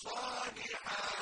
الصَّالِحَاتِ